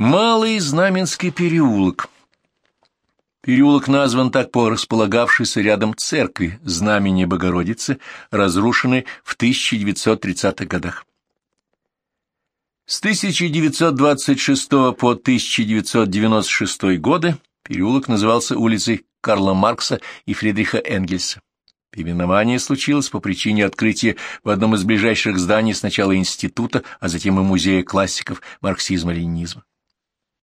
Малый Знаменский переулок. Переулок назван так по располагавшейся рядом церкви Знамени Богородицы, разрушенной в 1930-х годах. С 1926 по 1996 годы переулок назывался улицей Карла Маркса и Фридриха Энгельса. Переименование случилось по причине открытия в одном из ближайших зданий сначала института, а затем и музея классиков марксизма-ленинизма.